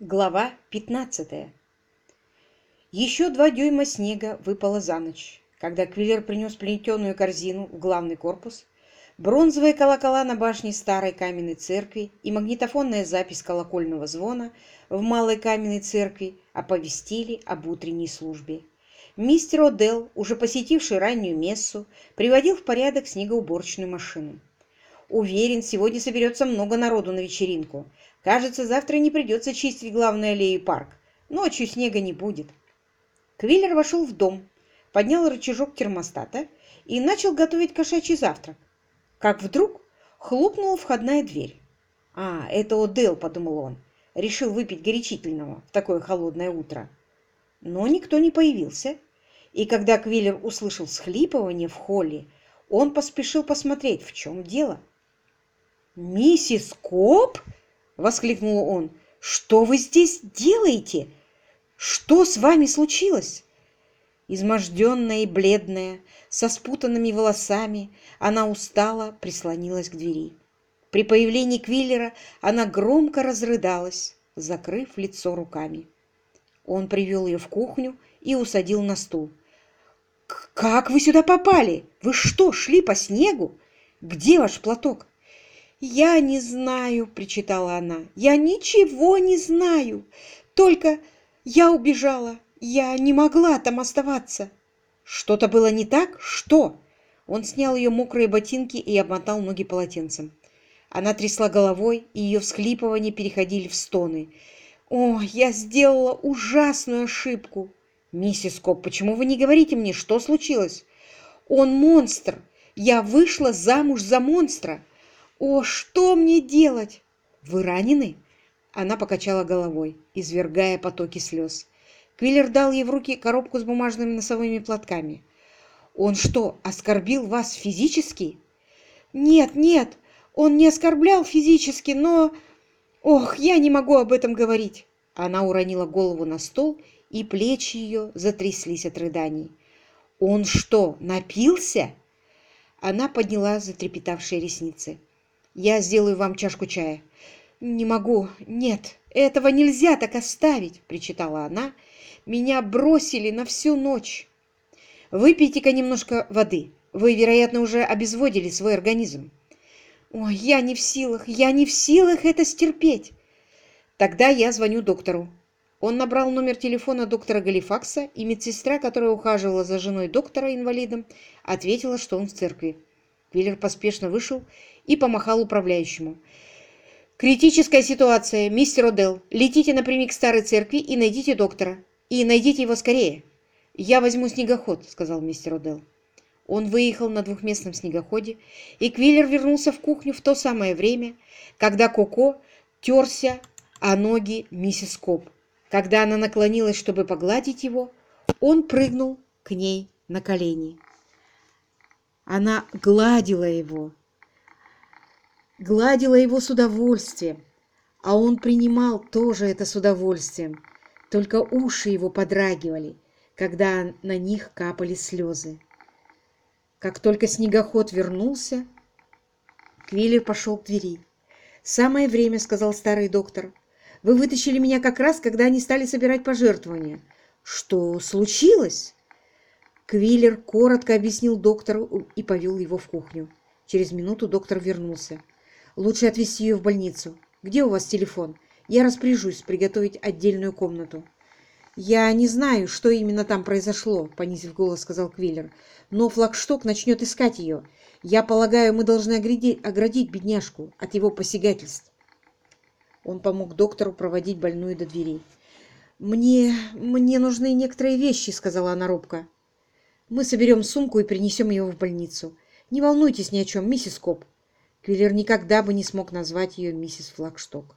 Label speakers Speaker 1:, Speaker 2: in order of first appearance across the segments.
Speaker 1: Глава 15 Еще два дюйма снега выпало за ночь, когда Квиллер принес плетеную корзину в главный корпус, бронзовые колокола на башне старой каменной церкви и магнитофонная запись колокольного звона в малой каменной церкви оповестили об утренней службе. Мистер О'Делл, уже посетивший раннюю мессу, приводил в порядок снегоуборочную машину. Уверен, сегодня соберется много народу на вечеринку. Кажется, завтра не придется чистить главную аллею и парк. Ночью снега не будет. Квиллер вошел в дом, поднял рычажок термостата и начал готовить кошачий завтрак. Как вдруг хлопнула входная дверь. «А, это Одел», — подумал он. Решил выпить горячительного в такое холодное утро. Но никто не появился. И когда Квиллер услышал схлипывание в холле, он поспешил посмотреть, в чем дело. «Миссис Коп?» — воскликнул он. «Что вы здесь делаете? Что с вами случилось?» Изможденная и бледная, со спутанными волосами, она устала, прислонилась к двери. При появлении Квиллера она громко разрыдалась, закрыв лицо руками. Он привел ее в кухню и усадил на стул. «Как вы сюда попали? Вы что, шли по снегу? Где ваш платок?» «Я не знаю», — причитала она, — «я ничего не знаю. Только я убежала. Я не могла там оставаться». «Что-то было не так? Что?» Он снял ее мокрые ботинки и обмотал ноги полотенцем. Она трясла головой, и ее всхлипывания переходили в стоны. «О, я сделала ужасную ошибку!» «Миссис Коп, почему вы не говорите мне, что случилось?» «Он монстр! Я вышла замуж за монстра!» «О, что мне делать?» «Вы ранены?» Она покачала головой, извергая потоки слез. Квиллер дал ей в руки коробку с бумажными носовыми платками. «Он что, оскорбил вас физически?» «Нет, нет, он не оскорблял физически, но...» «Ох, я не могу об этом говорить!» Она уронила голову на стол, и плечи ее затряслись от рыданий. «Он что, напился?» Она подняла затрепетавшие ресницы. Я сделаю вам чашку чая. Не могу. Нет, этого нельзя так оставить, причитала она. Меня бросили на всю ночь. Выпейте-ка немножко воды. Вы, вероятно, уже обезводили свой организм. Ой, я не в силах, я не в силах это стерпеть. Тогда я звоню доктору. Он набрал номер телефона доктора Галифакса, и медсестра, которая ухаживала за женой доктора-инвалидом, ответила, что он в церкви. Квиллер поспешно вышел и помахал управляющему. «Критическая ситуация, мистер Одел. Летите напрямик к старой церкви и найдите доктора. И найдите его скорее». «Я возьму снегоход», — сказал мистер Одел. Он выехал на двухместном снегоходе, и Квиллер вернулся в кухню в то самое время, когда Коко терся о ноги миссис Коп. Когда она наклонилась, чтобы погладить его, он прыгнул к ней на колени. Она гладила его, гладила его с удовольствием, а он принимал тоже это с удовольствием, только уши его подрагивали, когда на них капали слезы. Как только снегоход вернулся, Квиллер пошел к двери. «Самое время», — сказал старый доктор. «Вы вытащили меня как раз, когда они стали собирать пожертвования. Что случилось?» Квиллер коротко объяснил доктору и повел его в кухню. Через минуту доктор вернулся. Лучше отвезти ее в больницу. Где у вас телефон? Я распоряжусь приготовить отдельную комнату. «Я не знаю, что именно там произошло», — понизив голос, сказал Квиллер. «Но флагшток начнет искать ее. Я полагаю, мы должны оградить, бедняжку от его посягательств». Он помог доктору проводить больную до дверей. «Мне... мне нужны некоторые вещи», — сказала она робко. «Мы соберем сумку и принесем ее в больницу. Не волнуйтесь ни о чем, миссис Коп. Квиллер никогда бы не смог назвать ее миссис Флагшток.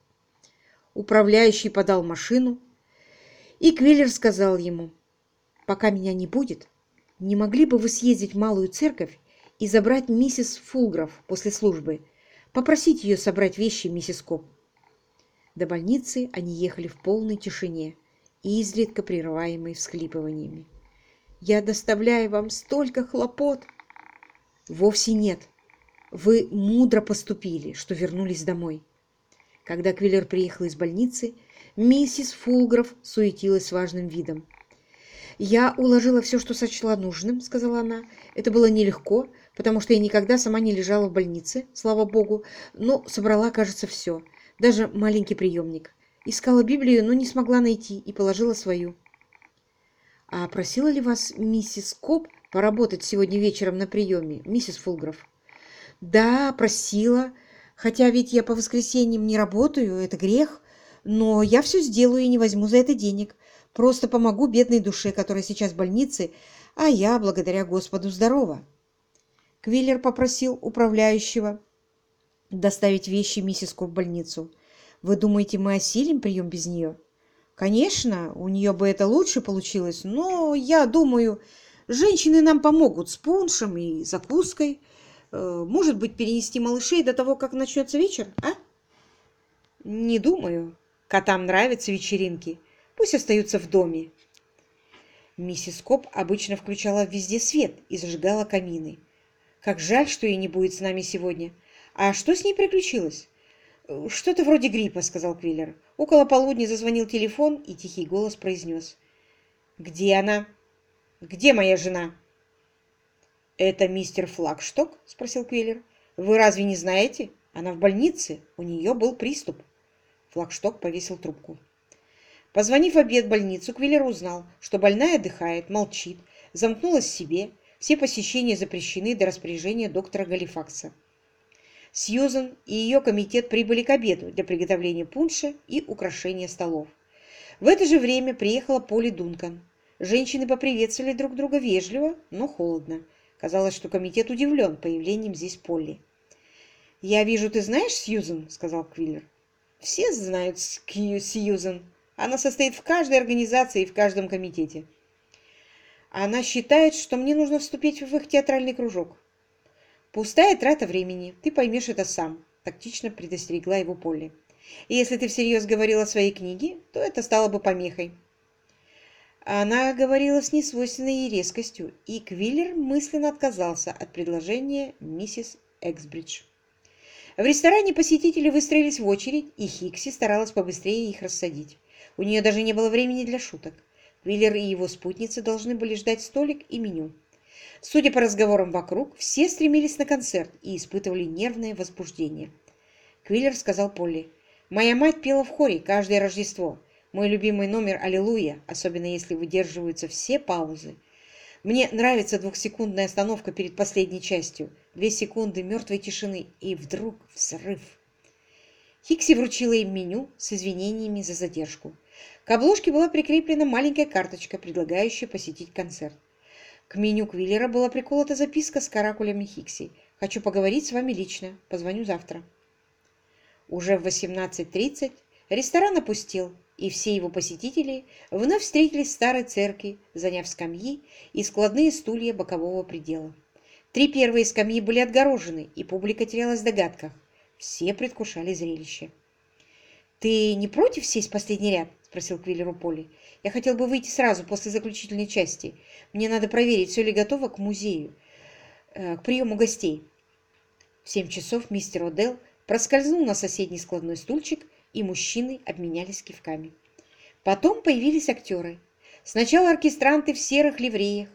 Speaker 1: Управляющий подал машину, и Квиллер сказал ему, «Пока меня не будет, не могли бы вы съездить в Малую Церковь и забрать миссис Фулгров после службы, попросить ее собрать вещи миссис Коп?» До больницы они ехали в полной тишине, изредка прерываемой всхлипываниями. «Я доставляю вам столько хлопот!» «Вовсе нет. Вы мудро поступили, что вернулись домой. Когда Квиллер приехал из больницы, Миссис Фулгров суетилась с важным видом. «Я уложила все, что сочла нужным», — сказала она. «Это было нелегко, потому что я никогда сама не лежала в больнице, слава богу, но собрала, кажется, все, даже маленький приемник. Искала Библию, но не смогла найти и положила свою». «А просила ли вас миссис Коп поработать сегодня вечером на приеме, миссис Фулгров?» «Да, просила, хотя ведь я по воскресеньям не работаю, это грех, но я все сделаю и не возьму за это денег». Просто помогу бедной душе, которая сейчас в больнице, а я, благодаря Господу, здорова. Квиллер попросил управляющего доставить вещи миссис Кук в больницу. Вы думаете, мы осилим прием без нее? Конечно, у нее бы это лучше получилось, но я думаю, женщины нам помогут с пуншем и закуской. Э, может быть, перенести малышей до того, как начнется вечер, а? Не думаю. Котам нравятся вечеринки. Пусть остаются в доме. Миссис Коп обычно включала везде свет и зажигала камины. Как жаль, что ей не будет с нами сегодня. А что с ней приключилось? Что-то вроде гриппа, сказал Квиллер. Около полудня зазвонил телефон, и тихий голос произнес. Где она? Где моя жена? Это мистер Флагшток? спросил Квиллер. Вы разве не знаете? Она в больнице. У нее был приступ. Флагшток повесил трубку. Позвонив в обед в больницу, Квиллер узнал, что больная отдыхает, молчит, замкнулась в себе, все посещения запрещены до распоряжения доктора Галифакса. Сьюзан и ее комитет прибыли к обеду для приготовления пунша и украшения столов. В это же время приехала Поли Дункан. Женщины поприветствовали друг друга вежливо, но холодно. Казалось, что комитет удивлен появлением здесь Полли. «Я вижу, ты знаешь Сьюзан?» — сказал Квиллер. «Все знают Сьюзан», она состоит в каждой организации и в каждом комитете. Она считает, что мне нужно вступить в их театральный кружок. Пустая трата времени. Ты поймешь это сам, тактично предостерегла его Полли. И если ты всерьез говорила о своей книге, то это стало бы помехой. Она говорила с несвойственной ей резкостью, и Квиллер мысленно отказался от предложения миссис Эксбридж. В ресторане посетители выстроились в очередь, и Хикси старалась побыстрее их рассадить. У нее даже не было времени для шуток. Виллер и его спутницы должны были ждать столик и меню. Судя по разговорам вокруг, все стремились на концерт и испытывали нервное возбуждение. Квиллер сказал Полли, «Моя мать пела в хоре каждое Рождество. Мой любимый номер «Аллилуйя», особенно если выдерживаются все паузы. Мне нравится двухсекундная остановка перед последней частью. Две секунды мертвой тишины, и вдруг взрыв. Хикси вручила им меню с извинениями за задержку. К обложке была прикреплена маленькая карточка, предлагающая посетить концерт. К меню Квиллера была приколота записка с каракулями Хикси. «Хочу поговорить с вами лично. Позвоню завтра». Уже в 18.30 ресторан опустел, и все его посетители вновь встретились в старой церкви, заняв скамьи и складные стулья бокового предела. Три первые скамьи были отгорожены, и публика терялась в догадках. Все предвкушали зрелище. «Ты не против сесть в последний ряд?» – спросил Квиллер у Поли. «Я хотел бы выйти сразу после заключительной части. Мне надо проверить, все ли готово к музею, э, к приему гостей». В семь часов мистер Одел проскользнул на соседний складной стульчик, и мужчины обменялись кивками. Потом появились актеры. Сначала оркестранты в серых ливреях,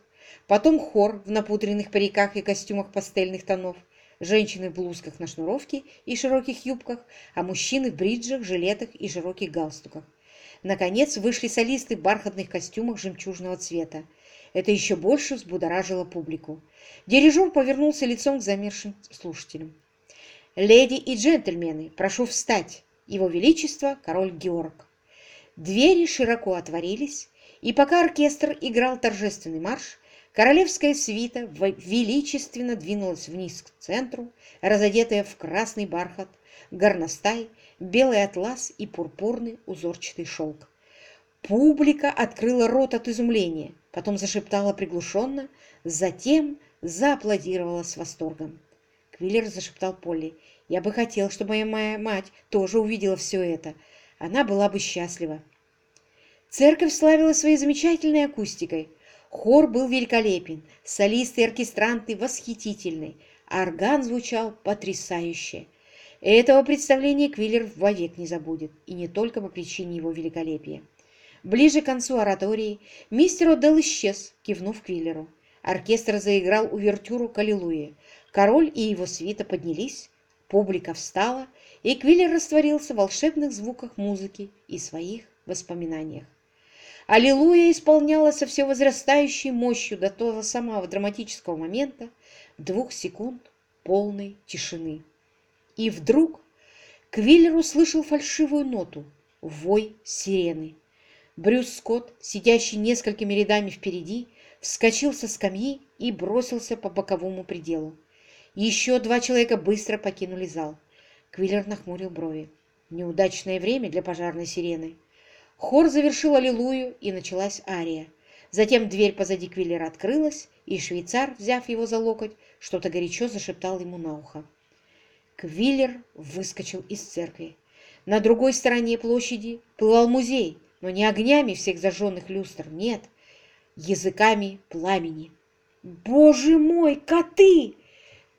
Speaker 1: потом хор в напудренных париках и костюмах пастельных тонов – женщины в блузках на шнуровке и широких юбках, а мужчины в бриджах, жилетах и широких галстуках. Наконец вышли солисты в бархатных костюмах жемчужного цвета. Это еще больше взбудоражило публику. Дирижер повернулся лицом к замершим слушателям. «Леди и джентльмены, прошу встать! Его Величество, король Георг!» Двери широко отворились, и пока оркестр играл торжественный марш, Королевская свита величественно двинулась вниз к центру, разодетая в красный бархат, горностай, белый атлас и пурпурный узорчатый шелк. Публика открыла рот от изумления, потом зашептала приглушенно, затем зааплодировала с восторгом. Квиллер зашептал Полли. «Я бы хотел, чтобы моя мать тоже увидела все это. Она была бы счастлива». Церковь славилась своей замечательной акустикой. Хор был великолепен, солисты и оркестранты восхитительны, а орган звучал потрясающе. Этого представления Квиллер вовек не забудет, и не только по причине его великолепия. Ближе к концу оратории мистер Одел исчез, кивнув Квиллеру. Оркестр заиграл увертюру к Аллилуйе. Король и его свита поднялись, публика встала, и Квиллер растворился в волшебных звуках музыки и своих воспоминаниях. Аллилуйя исполнялась со все возрастающей мощью до того самого драматического момента двух секунд полной тишины. И вдруг Квиллер услышал фальшивую ноту — вой сирены. Брюс Скотт, сидящий несколькими рядами впереди, вскочил со скамьи и бросился по боковому пределу. Еще два человека быстро покинули зал. Квиллер нахмурил брови. Неудачное время для пожарной сирены. Хор завершил аллилуйю, и началась ария. Затем дверь позади Квиллера открылась, и швейцар, взяв его за локоть, что-то горячо зашептал ему на ухо. Квиллер выскочил из церкви. На другой стороне площади пылал музей, но не огнями всех зажженных люстр, нет, языками пламени. «Боже мой, коты!»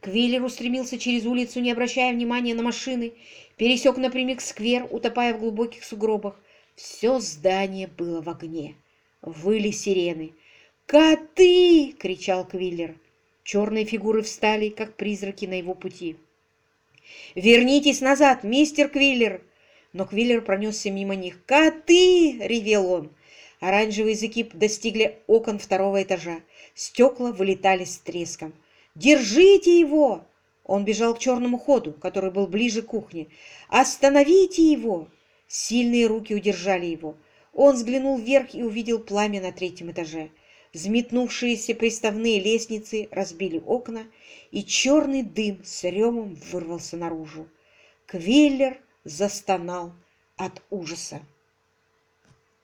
Speaker 1: Квиллер устремился через улицу, не обращая внимания на машины, пересек напрямик сквер, утопая в глубоких сугробах. Все здание было в огне. Выли сирены. «Коты!» — кричал Квиллер. Черные фигуры встали, как призраки на его пути. «Вернитесь назад, мистер Квиллер!» Но Квиллер пронесся мимо них. «Коты!» — ревел он. Оранжевые языки достигли окон второго этажа. Стекла вылетали с треском. «Держите его!» Он бежал к черному ходу, который был ближе к кухне. «Остановите его!» Сильные руки удержали его. Он взглянул вверх и увидел пламя на третьем этаже. Взметнувшиеся приставные лестницы разбили окна, и черный дым с ревом вырвался наружу. Квиллер застонал от ужаса.